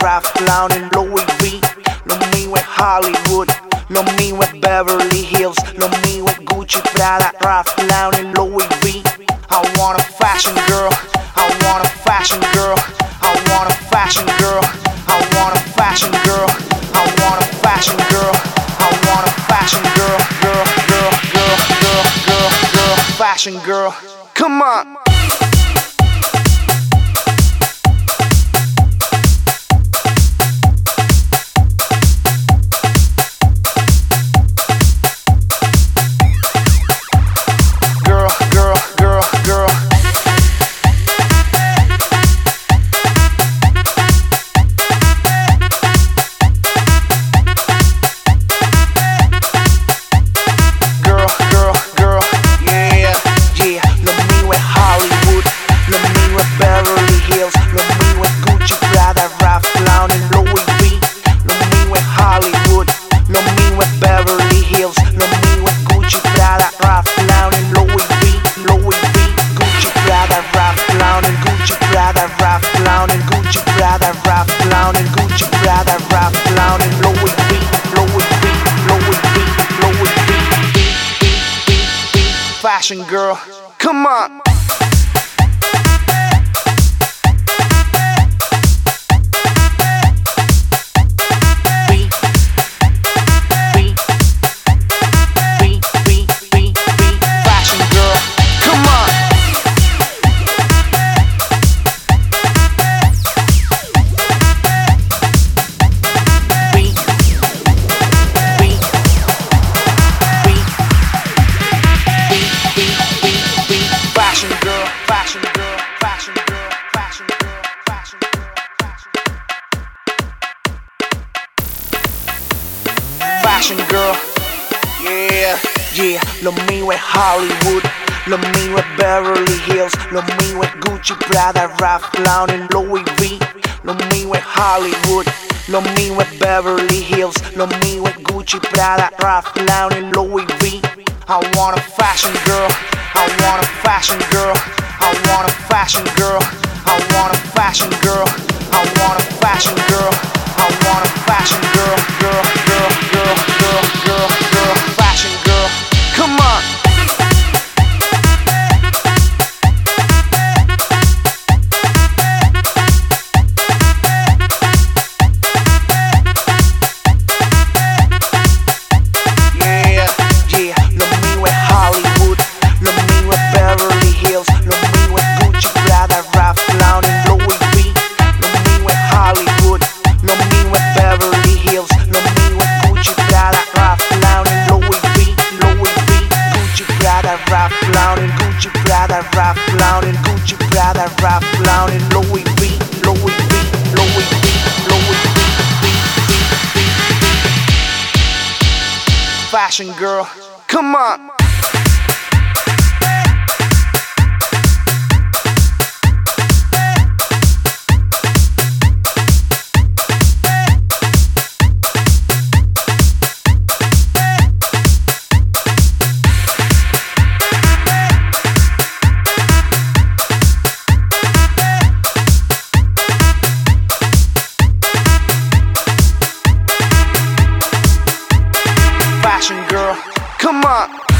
Ralph Lauren, Louis V. Lo mío es Hollywood, lo mío es Beverly Hills, lo mío es Gucci, Prada, Ralph Lauren, Louis V. I want a fashion girl, I want a fashion girl, I want a fashion girl, I want a fashion girl, I want a fashion girl, I want a fashion girl, girl, girl, girl, girl, girl, girl, fashion girl. Come on. Fashion girl, come on. Lo mío es Gucci, Prada, Ralph Lauren, Louis V. Lo mío es Hollywood, lo mío es Beverly Hills, lo mío es Gucci, Prada, Ralph Lauren, Louis V. I want a fashion girl, I want a fashion girl, I want a fashion girl, I want a fashion girl, I want a fashion girl, I want a fashion girl, girl, girl, girl, come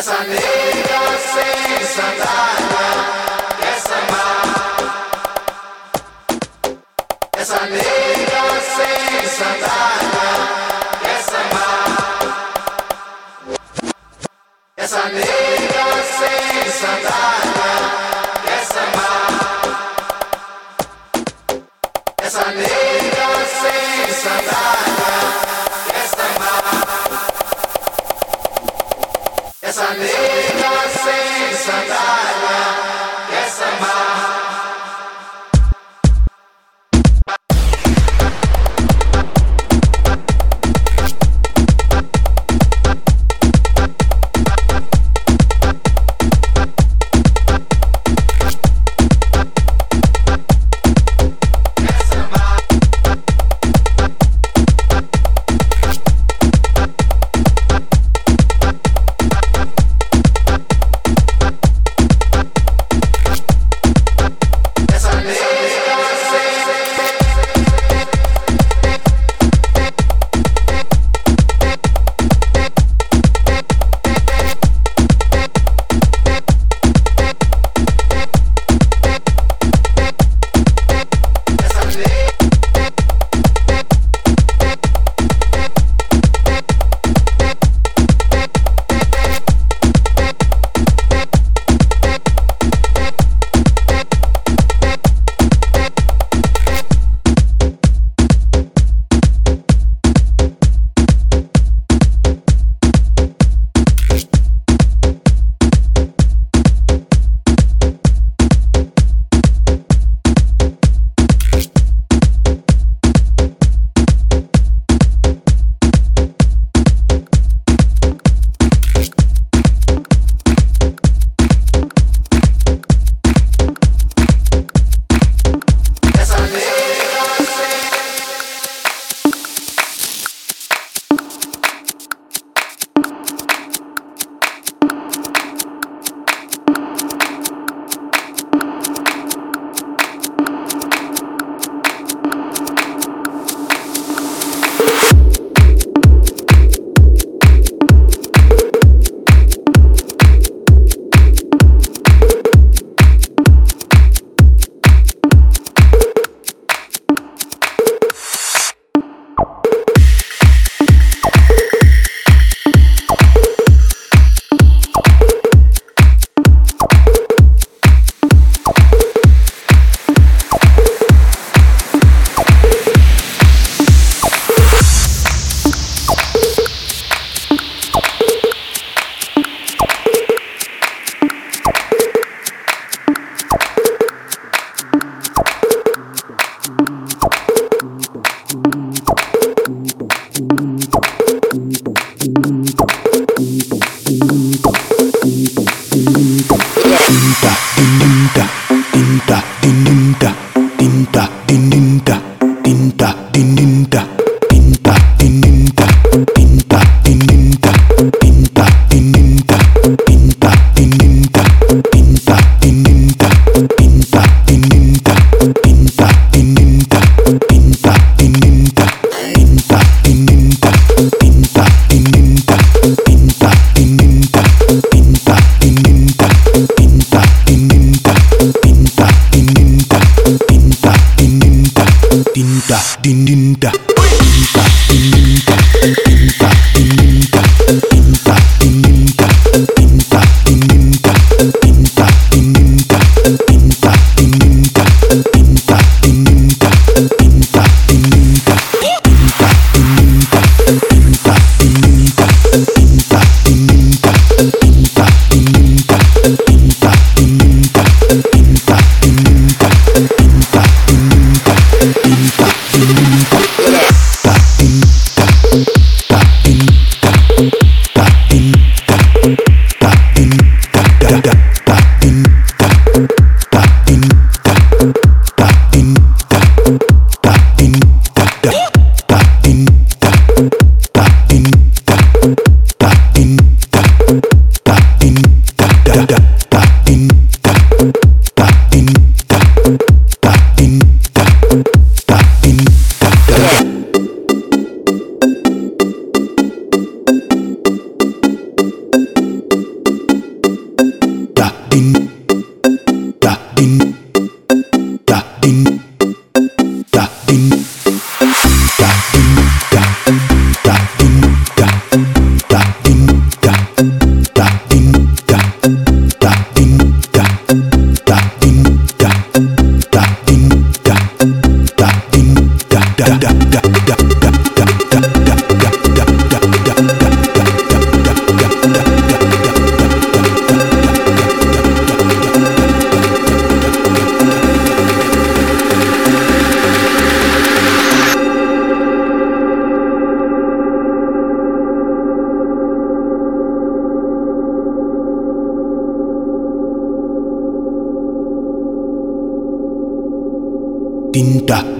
Nega sem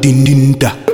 dinda.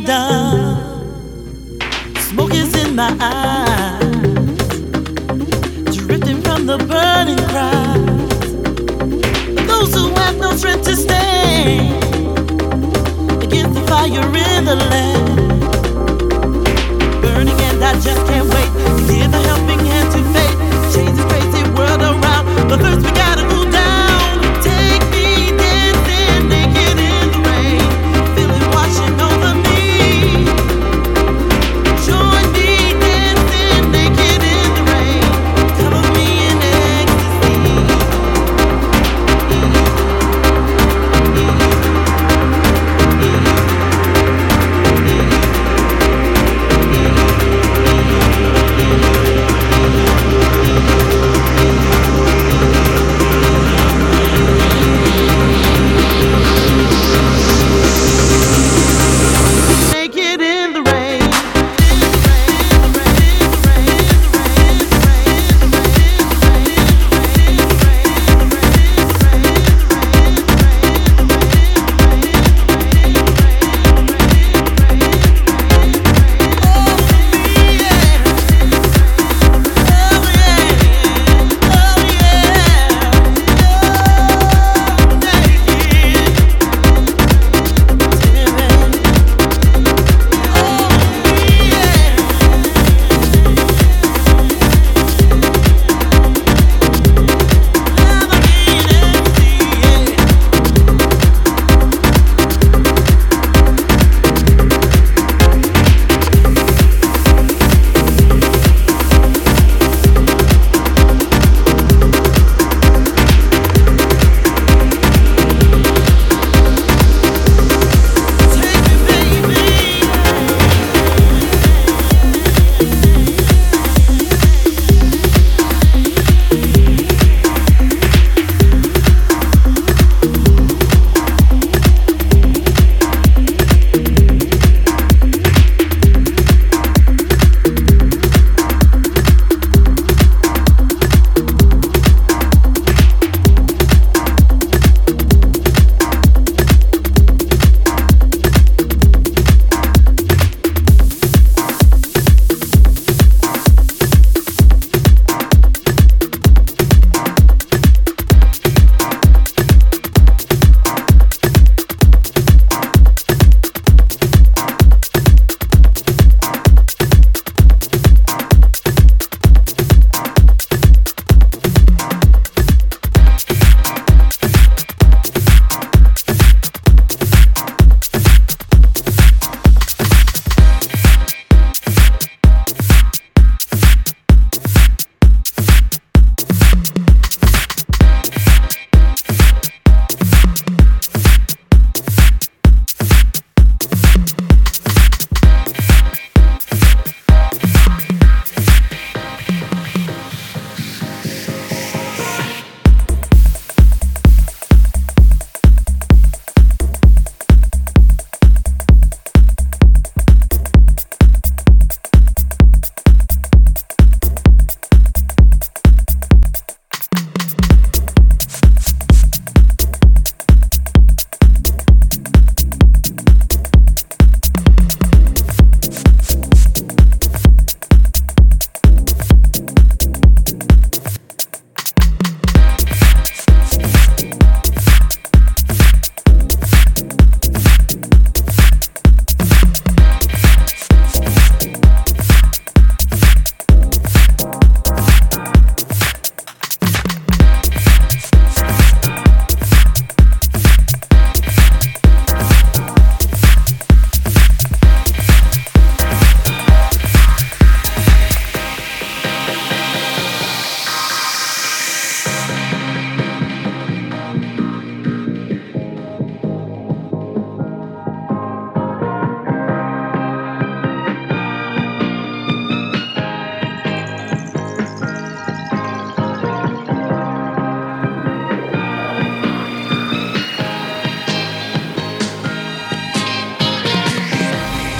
By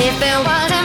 If there was a